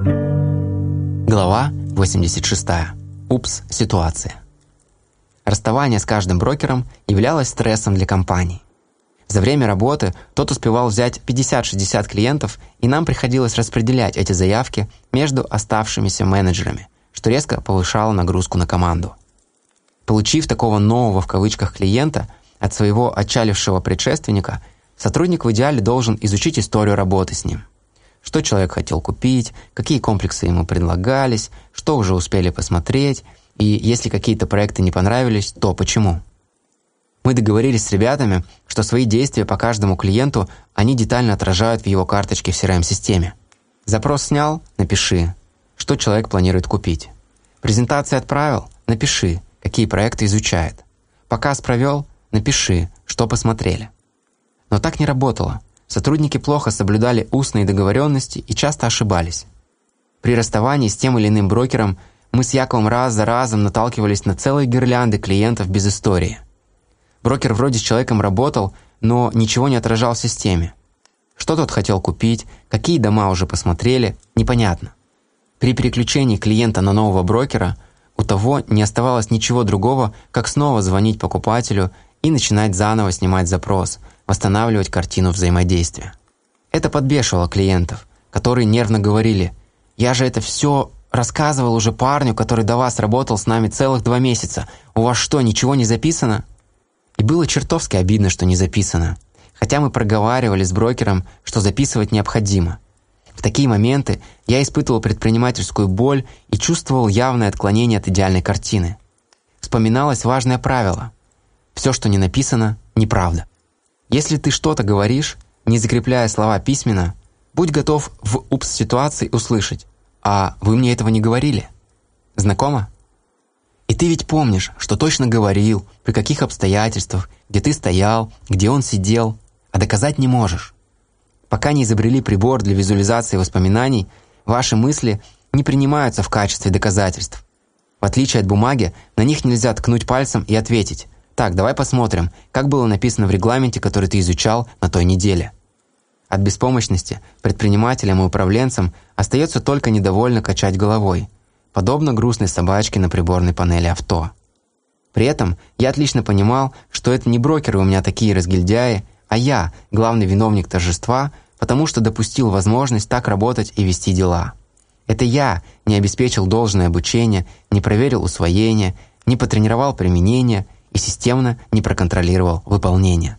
Глава 86. Упс, ситуация. Расставание с каждым брокером являлось стрессом для компании. За время работы тот успевал взять 50-60 клиентов, и нам приходилось распределять эти заявки между оставшимися менеджерами, что резко повышало нагрузку на команду. Получив такого «нового» в кавычках клиента от своего отчалившего предшественника, сотрудник в идеале должен изучить историю работы с ним. Что человек хотел купить, какие комплексы ему предлагались, что уже успели посмотреть, и если какие-то проекты не понравились, то почему. Мы договорились с ребятами, что свои действия по каждому клиенту они детально отражают в его карточке в CRM-системе. Запрос снял – напиши, что человек планирует купить. Презентации отправил – напиши, какие проекты изучает. Показ провел – напиши, что посмотрели. Но так не работало. Сотрудники плохо соблюдали устные договоренности и часто ошибались. При расставании с тем или иным брокером мы с Яковом раз за разом наталкивались на целые гирлянды клиентов без истории – Брокер вроде с человеком работал, но ничего не отражал в системе. Что тот хотел купить, какие дома уже посмотрели, непонятно. При переключении клиента на нового брокера у того не оставалось ничего другого, как снова звонить покупателю и начинать заново снимать запрос, восстанавливать картину взаимодействия. Это подбешивало клиентов, которые нервно говорили «Я же это все рассказывал уже парню, который до вас работал с нами целых два месяца. У вас что, ничего не записано?» И было чертовски обидно, что не записано. Хотя мы проговаривали с брокером, что записывать необходимо. В такие моменты я испытывал предпринимательскую боль и чувствовал явное отклонение от идеальной картины. Вспоминалось важное правило. Все, что не написано, неправда. Если ты что-то говоришь, не закрепляя слова письменно, будь готов в упс-ситуации услышать «А вы мне этого не говорили?» Знакомо? И ты ведь помнишь, что точно говорил, при каких обстоятельствах, где ты стоял, где он сидел, а доказать не можешь. Пока не изобрели прибор для визуализации воспоминаний, ваши мысли не принимаются в качестве доказательств. В отличие от бумаги, на них нельзя ткнуть пальцем и ответить «Так, давай посмотрим, как было написано в регламенте, который ты изучал на той неделе». От беспомощности предпринимателям и управленцам остается только недовольно качать головой – подобно грустной собачке на приборной панели авто. При этом я отлично понимал, что это не брокеры у меня такие разгильдяи, а я, главный виновник торжества, потому что допустил возможность так работать и вести дела. Это я не обеспечил должное обучение, не проверил усвоение, не потренировал применение и системно не проконтролировал выполнение.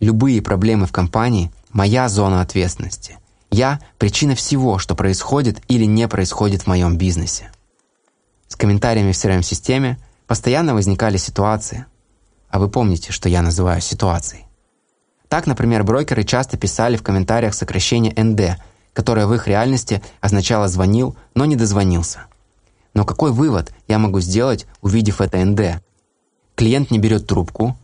Любые проблемы в компании – моя зона ответственности. Я – причина всего, что происходит или не происходит в моем бизнесе. С комментариями в CRM-системе постоянно возникали ситуации. А вы помните, что я называю ситуацией. Так, например, брокеры часто писали в комментариях сокращение ND, которое в их реальности означало «звонил, но не дозвонился». Но какой вывод я могу сделать, увидев это ND? Клиент не берет трубку,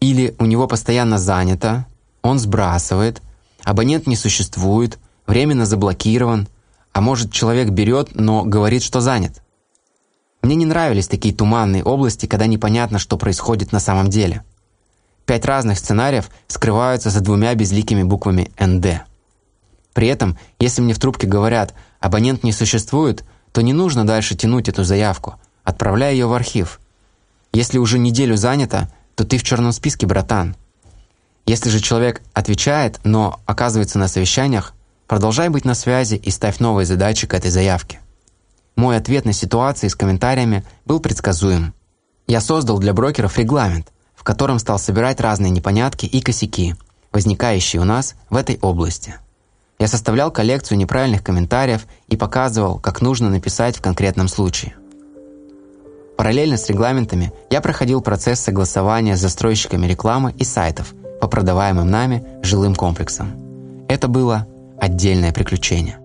или у него постоянно занято, он сбрасывает, Абонент не существует, временно заблокирован, а может человек берет, но говорит, что занят. Мне не нравились такие туманные области, когда непонятно, что происходит на самом деле. Пять разных сценариев скрываются за двумя безликими буквами «НД». При этом, если мне в трубке говорят «абонент не существует», то не нужно дальше тянуть эту заявку, отправляя ее в архив. Если уже неделю занято, то ты в черном списке, братан. Если же человек отвечает, но оказывается на совещаниях, продолжай быть на связи и ставь новые задачи к этой заявке. Мой ответ на ситуации с комментариями был предсказуем. Я создал для брокеров регламент, в котором стал собирать разные непонятки и косяки, возникающие у нас в этой области. Я составлял коллекцию неправильных комментариев и показывал, как нужно написать в конкретном случае. Параллельно с регламентами я проходил процесс согласования с застройщиками рекламы и сайтов – по продаваемым нами жилым комплексам. Это было отдельное приключение.